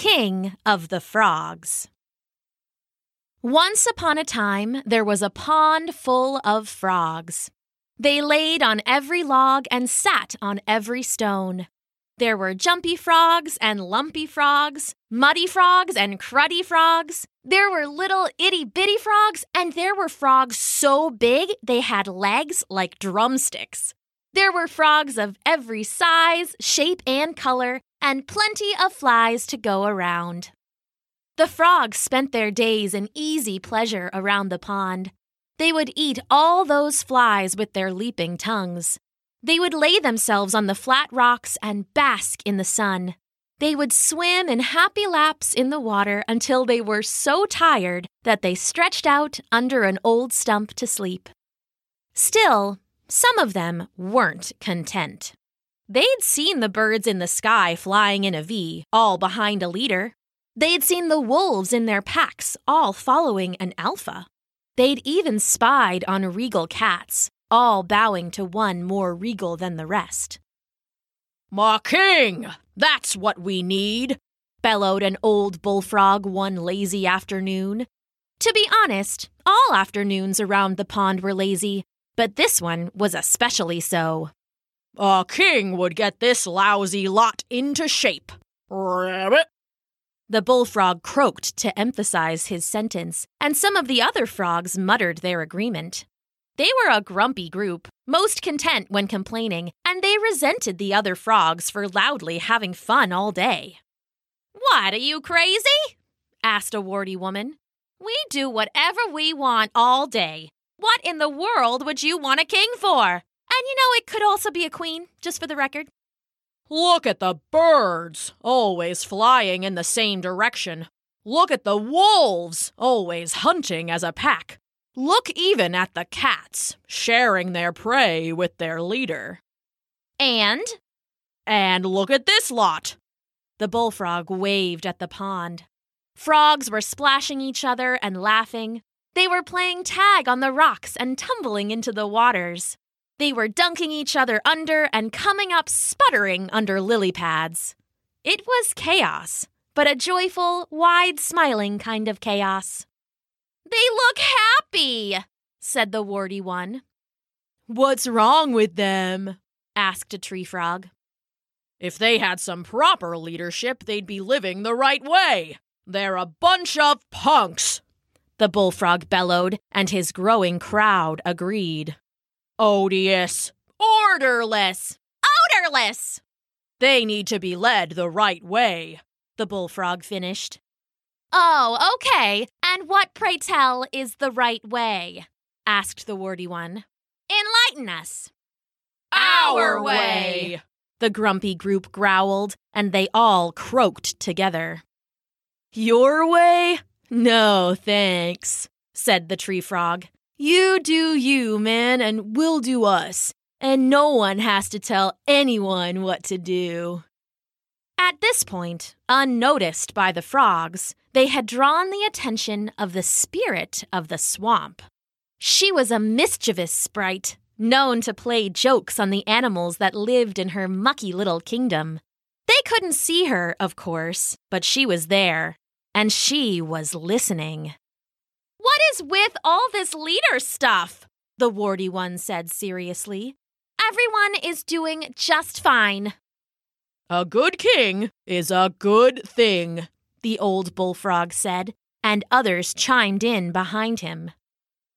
king of the frogs. Once upon a time, there was a pond full of frogs. They laid on every log and sat on every stone. There were jumpy frogs and lumpy frogs, muddy frogs and cruddy frogs. There were little itty bitty frogs, and there were frogs so big they had legs like drumsticks. There were frogs of every size, shape, and color, and plenty of flies to go around. The frogs spent their days in easy pleasure around the pond. They would eat all those flies with their leaping tongues. They would lay themselves on the flat rocks and bask in the sun. They would swim in happy laps in the water until they were so tired that they stretched out under an old stump to sleep. Still, some of them weren't content. They'd seen the birds in the sky flying in a V, all behind a leader. They'd seen the wolves in their packs, all following an alpha. They'd even spied on regal cats, all bowing to one more regal than the rest. My king! That's what we need! bellowed an old bullfrog one lazy afternoon. To be honest, all afternoons around the pond were lazy, but this one was especially so. A king would get this lousy lot into shape. Rabbit! The bullfrog croaked to emphasize his sentence, and some of the other frogs muttered their agreement. They were a grumpy group, most content when complaining, and they resented the other frogs for loudly having fun all day. What, are you crazy? asked a warty woman. We do whatever we want all day. What in the world would you want a king for? And you know, it could also be a queen, just for the record. Look at the birds, always flying in the same direction. Look at the wolves, always hunting as a pack. Look even at the cats, sharing their prey with their leader. And? And look at this lot. The bullfrog waved at the pond. Frogs were splashing each other and laughing. They were playing tag on the rocks and tumbling into the waters. They were dunking each other under and coming up sputtering under lily pads. It was chaos, but a joyful, wide smiling kind of chaos. They look happy, said the warty one. What's wrong with them? asked a tree frog. If they had some proper leadership, they'd be living the right way. They're a bunch of punks, the bullfrog bellowed, and his growing crowd agreed. Odious, orderless, odorless. They need to be led the right way, the bullfrog finished. Oh, okay. And what, pray tell, is the right way? asked the warty one. Enlighten us. Our way, the grumpy group growled, and they all croaked together. Your way? No, thanks, said the tree frog. You do you, man, and we'll do us. And no one has to tell anyone what to do. At this point, unnoticed by the frogs, they had drawn the attention of the spirit of the swamp. She was a mischievous sprite, known to play jokes on the animals that lived in her mucky little kingdom. They couldn't see her, of course, but she was there, and she was listening. What is with all this leader stuff? The warty one said seriously. Everyone is doing just fine. A good king is a good thing, the old bullfrog said, and others chimed in behind him.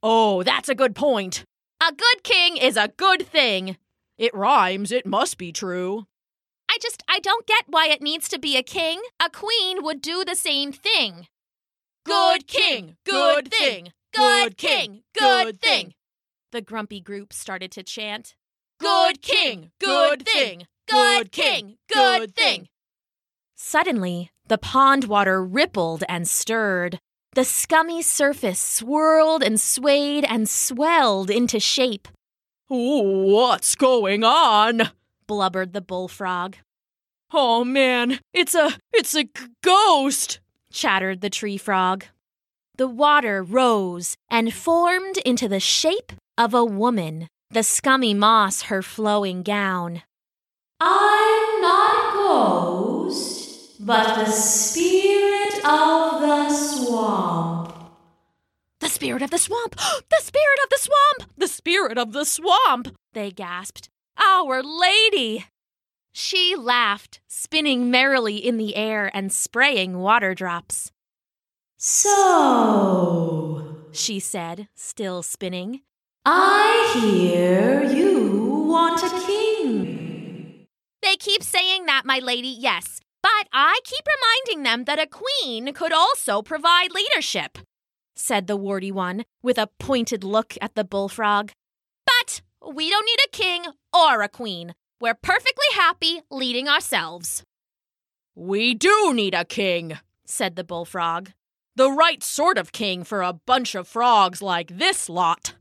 Oh, that's a good point. A good king is a good thing. It rhymes, it must be true. I just, I don't get why it needs to be a king. A queen would do the same thing. Good king, good thing. Good king, good thing. The grumpy group started to chant. Good king, good thing. Good king, good thing. Suddenly, the pond water rippled and stirred. The scummy surface swirled and swayed and swelled into shape. What's going on? blubbered the bullfrog. Oh man, it's a it's a g- ghost, chattered the tree frog. The water rose and formed into the shape of a woman, the scummy moss her flowing gown. I'm not a ghost, but the spirit of the swamp. The spirit of the swamp! the spirit of the swamp! The spirit of the swamp! They gasped. Our Lady! She laughed, spinning merrily in the air and spraying water drops. So, she said, still spinning, I hear you want a king. They keep saying that, my lady, yes, but I keep reminding them that a queen could also provide leadership, said the warty one, with a pointed look at the bullfrog. But we don't need a king or a queen. We're perfectly happy leading ourselves. We do need a king, said the bullfrog. The right sort of king for a bunch of frogs like this lot.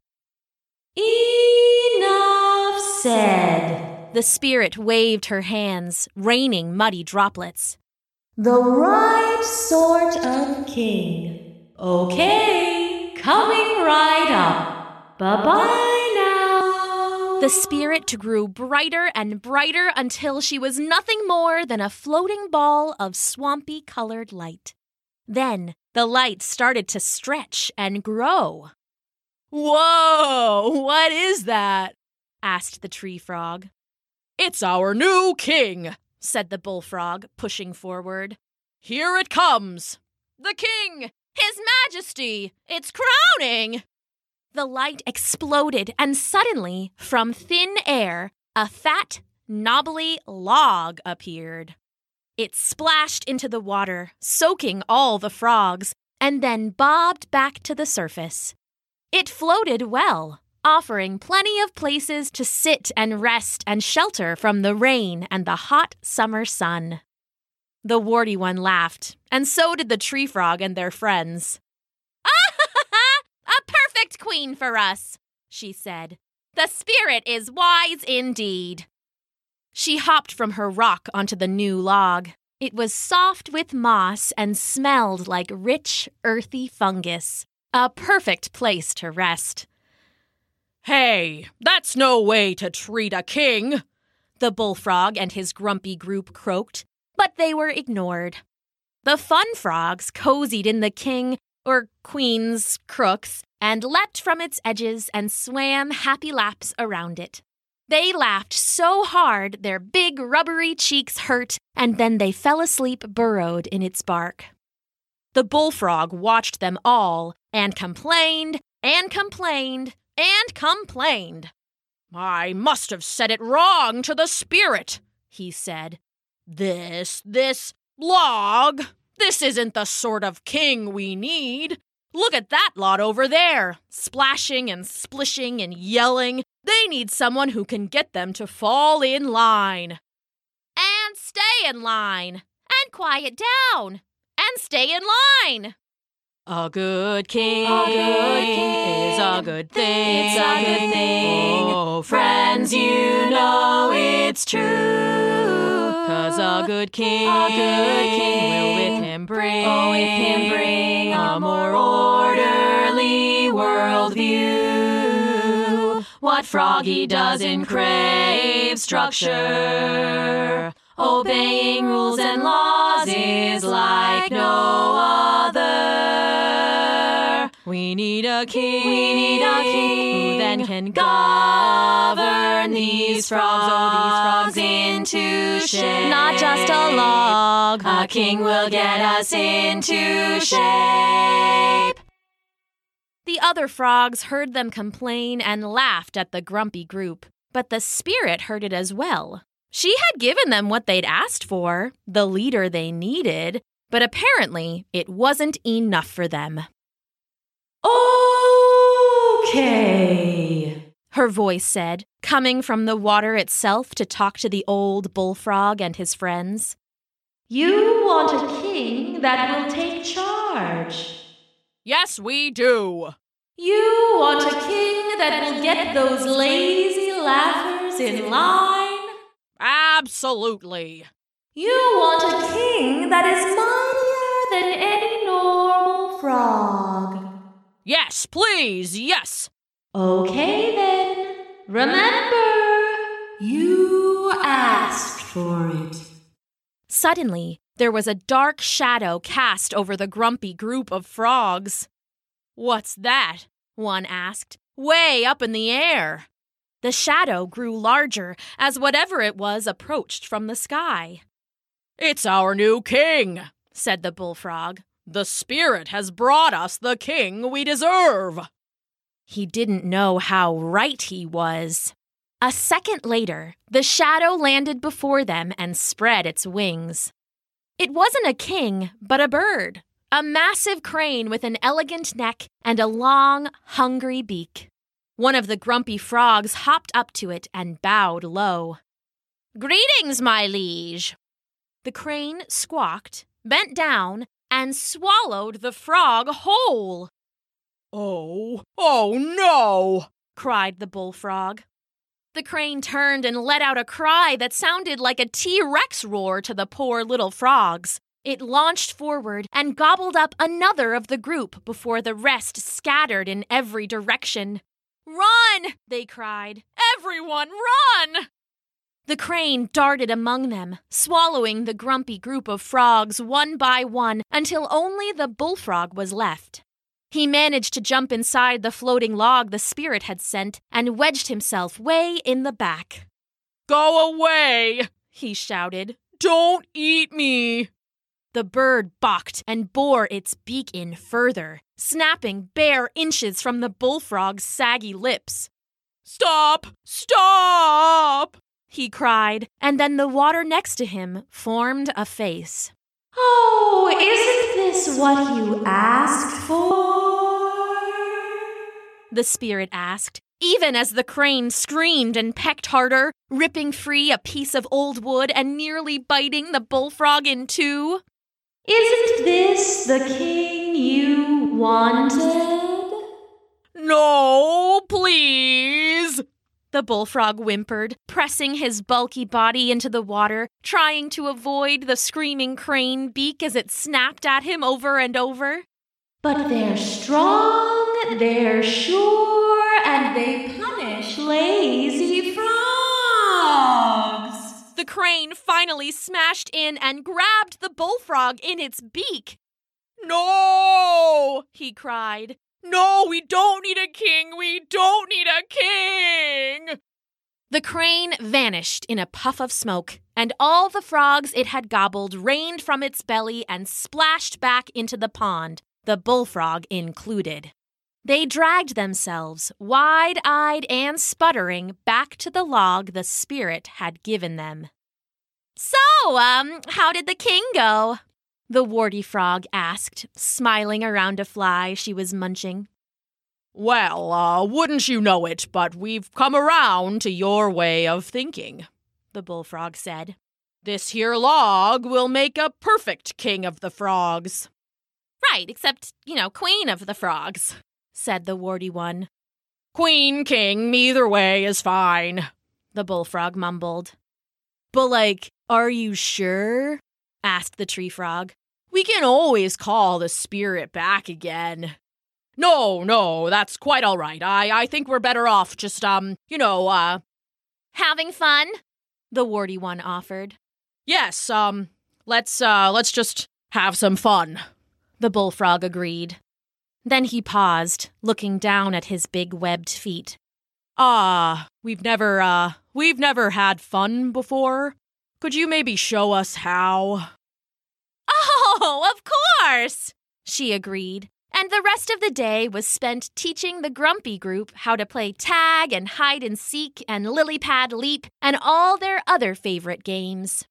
Enough said. The spirit waved her hands, raining muddy droplets. The right sort of king. Okay, coming right up. Bye bye now. The spirit grew brighter and brighter until she was nothing more than a floating ball of swampy colored light. Then the light started to stretch and grow. Whoa! What is that? asked the tree frog. It's our new king, said the bullfrog, pushing forward. Here it comes! The king! His Majesty! It's crowning! The light exploded, and suddenly, from thin air, a fat, knobbly log appeared. It splashed into the water, soaking all the frogs, and then bobbed back to the surface. It floated well, offering plenty of places to sit and rest and shelter from the rain and the hot summer sun. The warty one laughed, and so did the tree frog and their friends. A queen for us, she said. The spirit is wise indeed. She hopped from her rock onto the new log. It was soft with moss and smelled like rich, earthy fungus. A perfect place to rest. Hey, that's no way to treat a king, the bullfrog and his grumpy group croaked, but they were ignored. The fun frogs cozied in the king or queen's crooks and leapt from its edges and swam happy laps around it. They laughed so hard their big rubbery cheeks hurt, and then they fell asleep burrowed in its bark. The bullfrog watched them all and complained and complained and complained. I must have said it wrong to the spirit, he said. This, this log, this isn't the sort of king we need. Look at that lot over there, splashing and splishing and yelling. They need someone who can get them to fall in line. And stay in line. And quiet down. And stay in line. A good king, a good king is a good thing. It's a good oh, thing. Oh, friends, you know it's true. Cause a good king, a good king will with him bring, oh, with him bring a more orderly world view. What Froggy doesn't crave structure. Obeying rules and laws is like no other. We need a king. We need a king who then can govern these frogs, oh, these frogs into shape. Not just a log. A king will get us into shape. The other frogs heard them complain and laughed at the grumpy group, but the spirit heard it as well. She had given them what they'd asked for, the leader they needed, but apparently it wasn't enough for them. Okay, her voice said, coming from the water itself to talk to the old bullfrog and his friends. You want a king that will take charge. Yes, we do. You want a king that will get those lazy laughers in line. Absolutely. You want a king that is mightier than any normal frog. Yes, please, yes. Okay then. Remember, you asked for it. Suddenly, there was a dark shadow cast over the grumpy group of frogs. What's that? One asked, way up in the air. The shadow grew larger as whatever it was approached from the sky. It's our new king, said the bullfrog. The spirit has brought us the king we deserve. He didn't know how right he was. A second later, the shadow landed before them and spread its wings. It wasn't a king, but a bird, a massive crane with an elegant neck and a long, hungry beak. One of the grumpy frogs hopped up to it and bowed low. Greetings, my liege. The crane squawked, bent down, and swallowed the frog whole. Oh, oh no! cried the bullfrog. The crane turned and let out a cry that sounded like a T Rex roar to the poor little frogs. It launched forward and gobbled up another of the group before the rest scattered in every direction. Run! they cried. Everyone, run! The crane darted among them, swallowing the grumpy group of frogs one by one until only the bullfrog was left. He managed to jump inside the floating log the spirit had sent and wedged himself way in the back. Go away, he shouted. Don't eat me. The bird balked and bore its beak in further, snapping bare inches from the bullfrog's saggy lips. Stop! Stop! He cried, and then the water next to him formed a face. Oh, isn't this what you asked for? The spirit asked, even as the crane screamed and pecked harder, ripping free a piece of old wood and nearly biting the bullfrog in two. Isn't this the king you wanted? No, please, the bullfrog whimpered, pressing his bulky body into the water, trying to avoid the screaming crane beak as it snapped at him over and over. But they're strong, they're sure, and they punish lazy frogs. The crane finally smashed in and grabbed the bullfrog in its beak. No! he cried. No, we don't need a king. We don't need a king. The crane vanished in a puff of smoke, and all the frogs it had gobbled rained from its belly and splashed back into the pond, the bullfrog included. They dragged themselves, wide eyed and sputtering, back to the log the spirit had given them. So, um, how did the king go? The warty frog asked, smiling around a fly she was munching. Well, uh, wouldn't you know it, but we've come around to your way of thinking, the bullfrog said. This here log will make a perfect king of the frogs. Right, except, you know, queen of the frogs, said the warty one. Queen, king, either way is fine, the bullfrog mumbled. But, like, are you sure? asked the tree frog. We can always call the spirit back again. No, no, that's quite all right. I, I think we're better off just, um, you know, uh. Having fun? The warty one offered. Yes, um, let's, uh, let's just have some fun. The bullfrog agreed. Then he paused, looking down at his big webbed feet. Ah, we've never, uh, we've never had fun before. Could you maybe show us how? Oh, of course, she agreed. And the rest of the day was spent teaching the Grumpy group how to play tag and hide and seek and lily pad leap and all their other favorite games.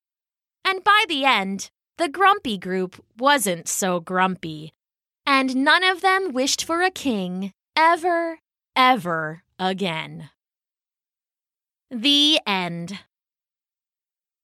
And by the end, the Grumpy group wasn't so grumpy. And none of them wished for a king ever, ever again. The end.